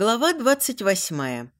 Глава 28.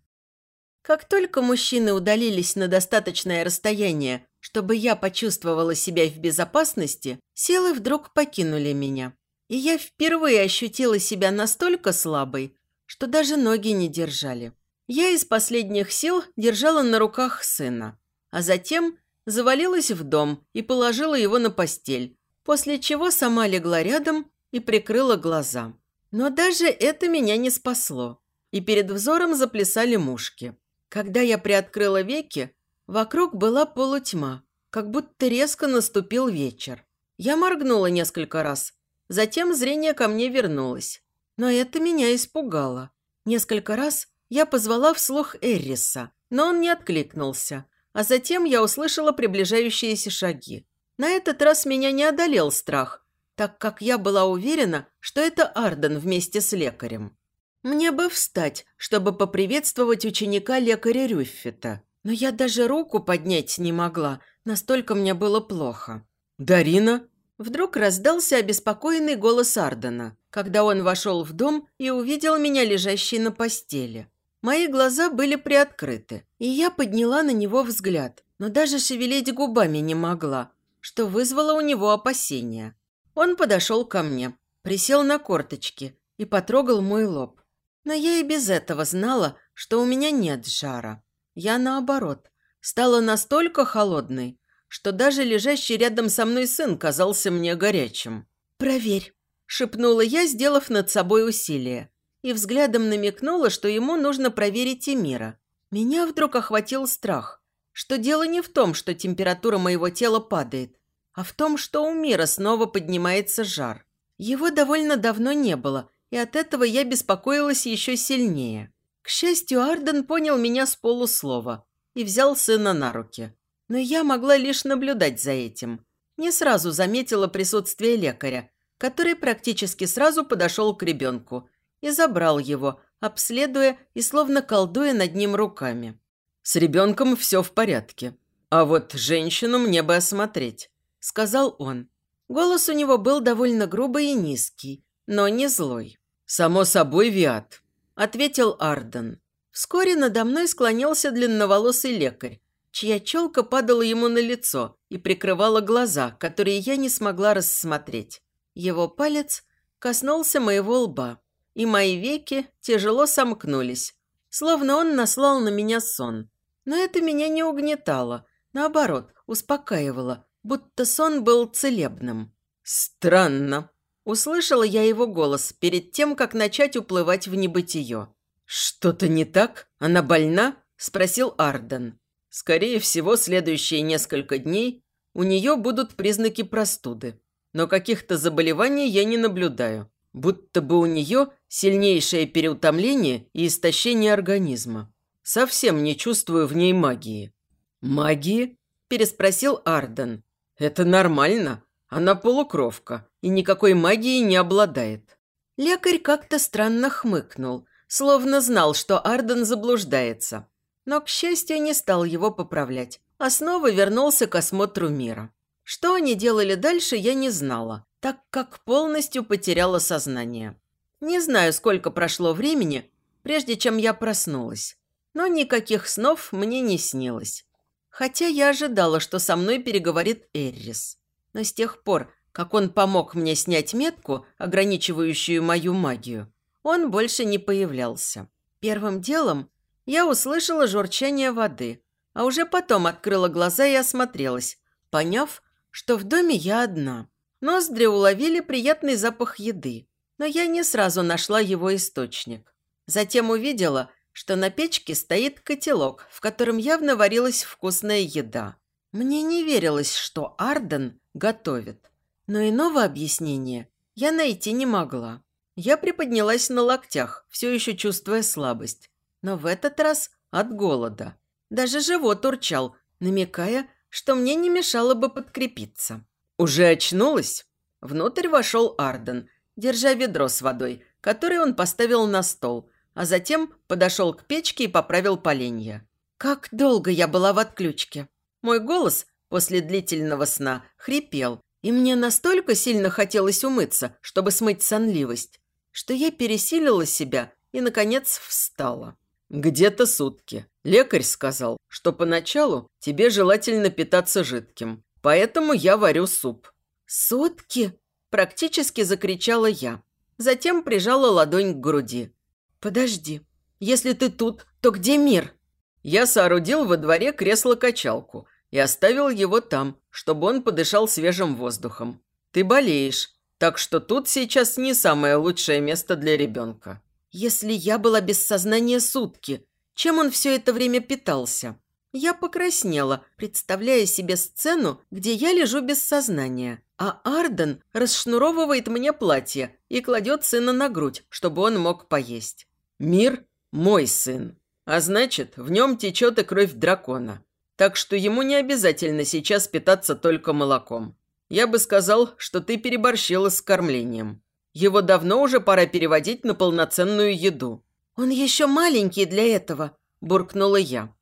Как только мужчины удалились на достаточное расстояние, чтобы я почувствовала себя в безопасности, силы вдруг покинули меня. И я впервые ощутила себя настолько слабой, что даже ноги не держали. Я из последних сил держала на руках сына, а затем завалилась в дом и положила его на постель, после чего сама легла рядом и прикрыла глаза. Но даже это меня не спасло, и перед взором заплясали мушки. Когда я приоткрыла веки, вокруг была полутьма, как будто резко наступил вечер. Я моргнула несколько раз, затем зрение ко мне вернулось. Но это меня испугало. Несколько раз я позвала вслух Эрриса, но он не откликнулся, а затем я услышала приближающиеся шаги. На этот раз меня не одолел страх, так как я была уверена, что это Арден вместе с лекарем. Мне бы встать, чтобы поприветствовать ученика лекаря Рюффета. Но я даже руку поднять не могла, настолько мне было плохо. «Дарина?» Вдруг раздался обеспокоенный голос Ардена, когда он вошел в дом и увидел меня лежащей на постели. Мои глаза были приоткрыты, и я подняла на него взгляд, но даже шевелить губами не могла, что вызвало у него опасения. Он подошел ко мне, присел на корточки и потрогал мой лоб. Но я и без этого знала, что у меня нет жара. Я, наоборот, стала настолько холодной, что даже лежащий рядом со мной сын казался мне горячим. «Проверь», – шепнула я, сделав над собой усилие, и взглядом намекнула, что ему нужно проверить Эмира. Меня вдруг охватил страх, что дело не в том, что температура моего тела падает, а в том, что у мира снова поднимается жар. Его довольно давно не было – и от этого я беспокоилась еще сильнее. К счастью, Арден понял меня с полуслова и взял сына на руки. Но я могла лишь наблюдать за этим. Не сразу заметила присутствие лекаря, который практически сразу подошел к ребенку и забрал его, обследуя и словно колдуя над ним руками. «С ребенком все в порядке. А вот женщину мне бы осмотреть», – сказал он. Голос у него был довольно грубый и низкий, но не злой. «Само собой, Виат», – ответил Арден. Вскоре надо мной склонился длинноволосый лекарь, чья челка падала ему на лицо и прикрывала глаза, которые я не смогла рассмотреть. Его палец коснулся моего лба, и мои веки тяжело сомкнулись, словно он наслал на меня сон. Но это меня не угнетало, наоборот, успокаивало, будто сон был целебным. «Странно», Услышала я его голос перед тем, как начать уплывать в небытие. «Что-то не так? Она больна?» – спросил Арден. «Скорее всего, следующие несколько дней у нее будут признаки простуды. Но каких-то заболеваний я не наблюдаю. Будто бы у нее сильнейшее переутомление и истощение организма. Совсем не чувствую в ней магии». «Магии?» – переспросил Арден. «Это нормально. Она полукровка и никакой магией не обладает. Лекарь как-то странно хмыкнул, словно знал, что Арден заблуждается. Но, к счастью, не стал его поправлять, а снова вернулся к осмотру мира. Что они делали дальше, я не знала, так как полностью потеряла сознание. Не знаю, сколько прошло времени, прежде чем я проснулась. Но никаких снов мне не снилось. Хотя я ожидала, что со мной переговорит Эррис. Но с тех пор, как он помог мне снять метку, ограничивающую мою магию, он больше не появлялся. Первым делом я услышала журчание воды, а уже потом открыла глаза и осмотрелась, поняв, что в доме я одна. Ноздри уловили приятный запах еды, но я не сразу нашла его источник. Затем увидела, что на печке стоит котелок, в котором явно варилась вкусная еда. Мне не верилось, что Арден готовит. Но иного объяснения я найти не могла. Я приподнялась на локтях, все еще чувствуя слабость. Но в этот раз от голода. Даже живот урчал, намекая, что мне не мешало бы подкрепиться. «Уже очнулась?» Внутрь вошел Арден, держа ведро с водой, которое он поставил на стол, а затем подошел к печке и поправил поленья. Как долго я была в отключке. Мой голос после длительного сна хрипел, и мне настолько сильно хотелось умыться, чтобы смыть сонливость, что я пересилила себя и, наконец, встала. «Где-то сутки. Лекарь сказал, что поначалу тебе желательно питаться жидким, поэтому я варю суп». «Сутки?» – практически закричала я. Затем прижала ладонь к груди. «Подожди, если ты тут, то где мир?» Я соорудил во дворе кресло-качалку и оставил его там, чтобы он подышал свежим воздухом. Ты болеешь, так что тут сейчас не самое лучшее место для ребенка. Если я была без сознания сутки, чем он все это время питался? Я покраснела, представляя себе сцену, где я лежу без сознания, а Арден расшнуровывает мне платье и кладет сына на грудь, чтобы он мог поесть. Мир – мой сын, а значит, в нем течет и кровь дракона. Так что ему не обязательно сейчас питаться только молоком. Я бы сказал, что ты переборщила с кормлением. Его давно уже пора переводить на полноценную еду». «Он еще маленький для этого», – буркнула я.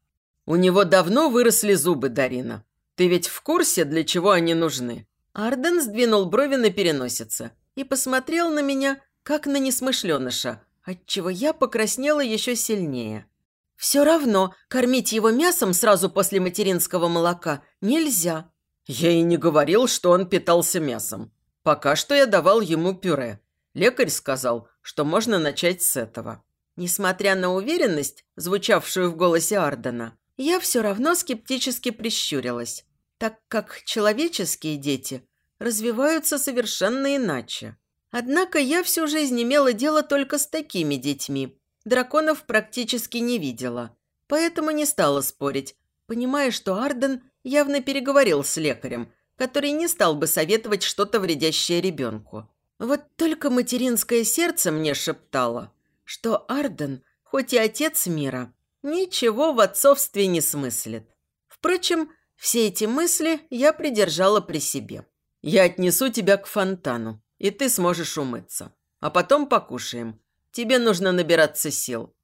«У него давно выросли зубы, Дарина. Ты ведь в курсе, для чего они нужны?» Арден сдвинул брови на переносице и посмотрел на меня, как на несмышленыша, отчего я покраснела еще сильнее. «Все равно кормить его мясом сразу после материнского молока нельзя». «Я и не говорил, что он питался мясом. Пока что я давал ему пюре. Лекарь сказал, что можно начать с этого. Несмотря на уверенность, звучавшую в голосе Ардена, я все равно скептически прищурилась, так как человеческие дети развиваются совершенно иначе. Однако я всю жизнь имела дело только с такими детьми. Драконов практически не видела. Поэтому не стала спорить, понимая, что Арден явно переговорил с лекарем который не стал бы советовать что-то вредящее ребенку. Вот только материнское сердце мне шептало, что Арден, хоть и отец мира, ничего в отцовстве не смыслит. Впрочем, все эти мысли я придержала при себе. «Я отнесу тебя к фонтану, и ты сможешь умыться. А потом покушаем. Тебе нужно набираться сил».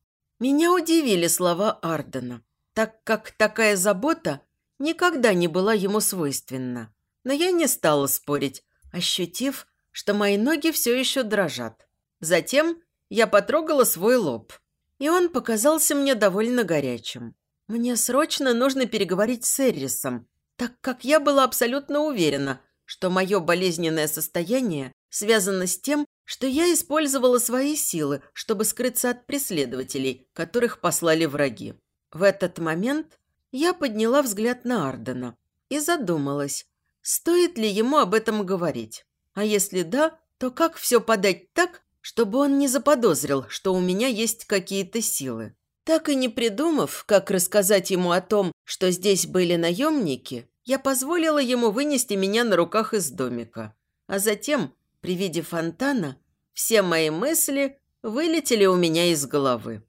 Меня удивили слова Ардена, так как такая забота никогда не была ему свойственна. Но я не стала спорить, ощутив, что мои ноги все еще дрожат. Затем я потрогала свой лоб, и он показался мне довольно горячим. Мне срочно нужно переговорить с Эррисом, так как я была абсолютно уверена, что мое болезненное состояние связано с тем, что я использовала свои силы, чтобы скрыться от преследователей, которых послали враги. В этот момент я подняла взгляд на Ардена и задумалась, Стоит ли ему об этом говорить? А если да, то как все подать так, чтобы он не заподозрил, что у меня есть какие-то силы? Так и не придумав, как рассказать ему о том, что здесь были наемники, я позволила ему вынести меня на руках из домика. А затем, при виде фонтана, все мои мысли вылетели у меня из головы.